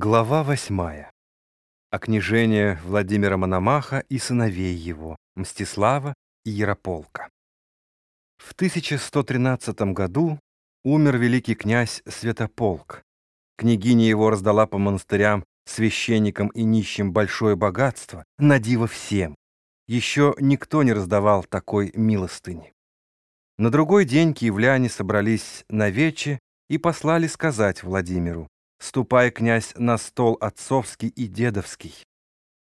Глава восьмая. О княжении Владимира Мономаха и сыновей его, Мстислава и Ярополка. В 1113 году умер великий князь Святополк. Княгиня его раздала по монастырям священникам и нищим большое богатство, на диво всем. Еще никто не раздавал такой милостыни. На другой день киевляне собрались на вече и послали сказать Владимиру, «Ступай, князь, на стол отцовский и дедовский».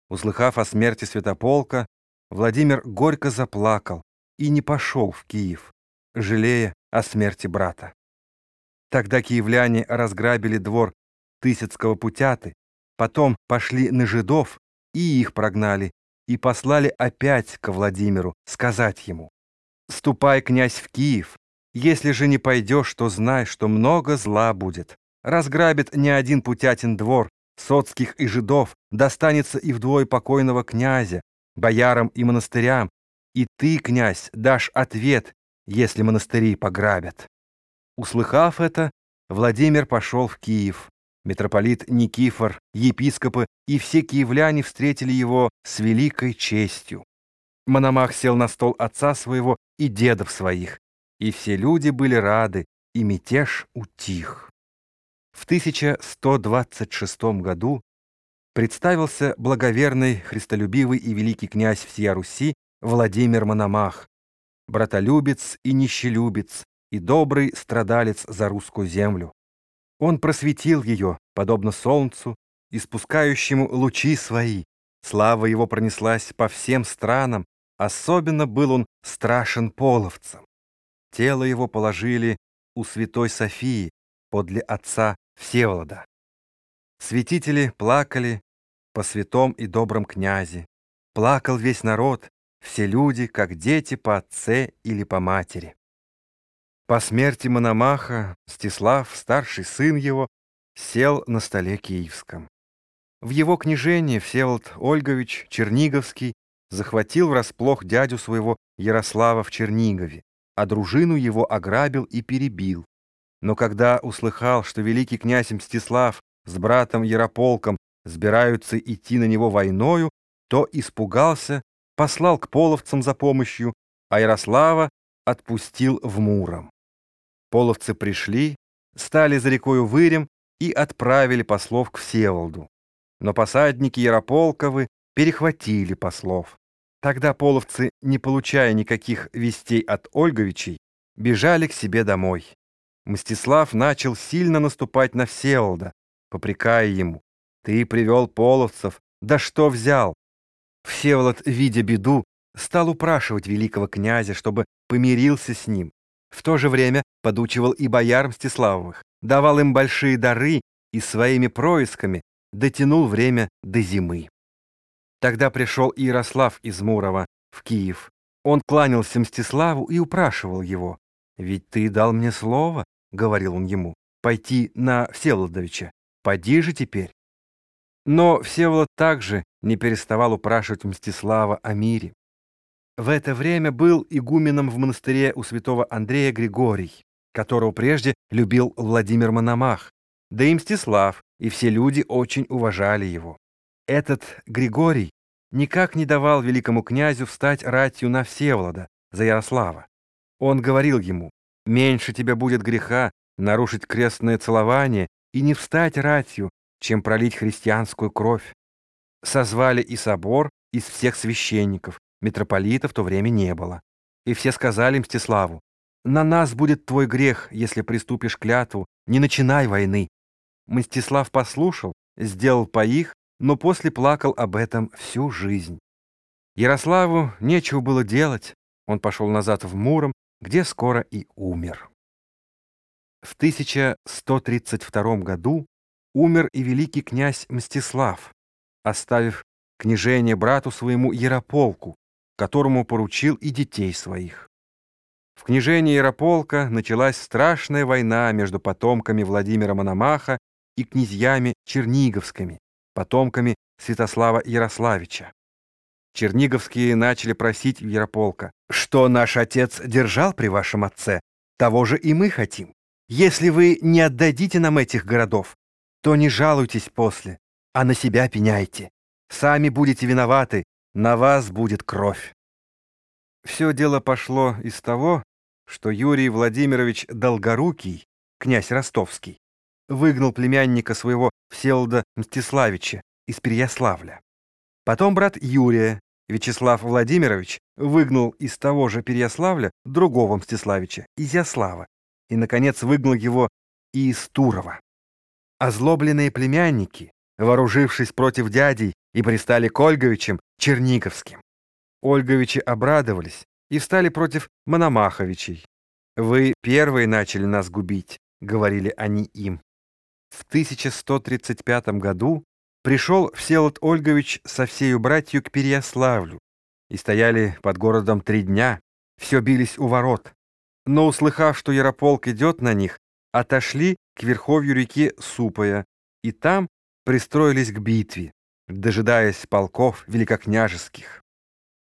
Услыхав о смерти Святополка, Владимир горько заплакал и не пошел в Киев, жалея о смерти брата. Тогда киевляне разграбили двор Тысяцкого путяты, потом пошли на жидов и их прогнали, и послали опять ко Владимиру сказать ему, «Ступай, князь, в Киев, если же не пойдешь, то знай, что много зла будет. Разграбит не один путятин двор, соцких и жидов, достанется и вдвое покойного князя, боярам и монастырям, и ты, князь, дашь ответ, если монастыри пограбят». Услыхав это, Владимир пошел в Киев. Митрополит Никифор, епископы и все киевляне встретили его с великой честью. Мономах сел на стол отца своего и дедов своих, и все люди были рады, и мятеж утих. В 1126 году представился благоверный, христолюбивый и великий князь всея Руси Владимир Мономах, братолюбец и нищелюбец, и добрый страдалец за русскую землю. Он просветил ее, подобно солнцу, испускающему лучи свои. Слава его пронеслась по всем странам, особенно был он страшен половцам. Тело его положили у святой Софии, подле отца Всеволода. Святители плакали по святом и добром князе. Плакал весь народ, все люди, как дети по отце или по матери. По смерти Мономаха Стислав, старший сын его, сел на столе киевском. В его княжении Всеволод Ольгович Черниговский захватил врасплох дядю своего Ярослава в Чернигове, а дружину его ограбил и перебил. Но когда услыхал, что великий князь Мстислав с братом Ярополком сбираются идти на него войною, то испугался, послал к половцам за помощью, а Ярослава отпустил в Муром. Половцы пришли, стали за рекою Вырем и отправили послов к Всеволоду. Но посадники Ярополковы перехватили послов. Тогда половцы, не получая никаких вестей от Ольговичей, бежали к себе домой. Мстислав начал сильно наступать на Всеволода, попрекая ему. «Ты привел половцев, да что взял?» Всеволод, видя беду, стал упрашивать великого князя, чтобы помирился с ним. В то же время подучивал и бояр Мстиславовых, давал им большие дары и своими происками дотянул время до зимы. Тогда пришел Ярослав из Мурова в Киев. Он кланялся Мстиславу и упрашивал его. «Ведь ты дал мне слово, — говорил он ему, — пойти на Всеволодовича. Поди же теперь». Но Всеволод также не переставал упрашивать Мстислава о мире. В это время был игуменом в монастыре у святого Андрея Григорий, которого прежде любил Владимир Мономах, да и Мстислав, и все люди очень уважали его. Этот Григорий никак не давал великому князю встать ратью на Всеволода за Ярослава. Он говорил ему, «Меньше тебе будет греха нарушить крестное целование и не встать ратью, чем пролить христианскую кровь». Созвали и собор из всех священников, Митрополита в то время не было. И все сказали Мстиславу, «На нас будет твой грех, если приступишь клятву, не начинай войны». Мстислав послушал, сделал по их, но после плакал об этом всю жизнь. Ярославу нечего было делать, он пошел назад в Муром, где скоро и умер. В 1132 году умер и великий князь Мстислав, оставив княжение брату своему Ярополку, которому поручил и детей своих. В княжении Ярополка началась страшная война между потомками Владимира Мономаха и князьями Черниговскими, потомками Святослава Ярославича. Черниговские начали просить Ярополка, что наш отец держал при вашем отце, того же и мы хотим. Если вы не отдадите нам этих городов, то не жалуйтесь после, а на себя пеняйте. Сами будете виноваты, на вас будет кровь. Все дело пошло из того, что Юрий Владимирович Долгорукий, князь Ростовский, выгнал племянника своего Всеволода Мстиславича из Переяславля. Потом брат Юрия, Вячеслав Владимирович, выгнал из того же Переяславля другого Мстиславича, Изяслава, и, наконец, выгнал его и из Турова. Озлобленные племянники, вооружившись против дядей, и пристали к Ольговичам Черниговским. Ольговичи обрадовались и встали против Мономаховичей. «Вы первые начали нас губить», — говорили они им. В 1135 году пришел Всеволод Ольгович со всею братью к Переяславлю и стояли под городом три дня, все бились у ворот. Но, услыхав, что Ярополк идет на них, отошли к верховью реки Супая и там пристроились к битве, дожидаясь полков великокняжеских.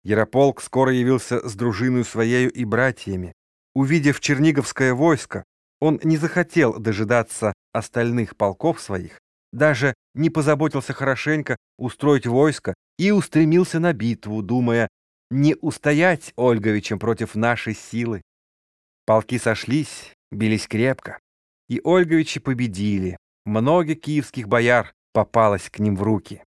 Ярополк скоро явился с дружиной своею и братьями. Увидев черниговское войско, он не захотел дожидаться остальных полков своих, даже не позаботился хорошенько устроить войско и устремился на битву, думая, не устоять Ольговичем против нашей силы. Полки сошлись, бились крепко, и Ольговичи победили. Много киевских бояр попалось к ним в руки.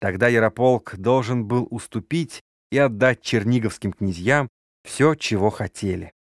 Тогда Ярополк должен был уступить и отдать черниговским князьям все, чего хотели.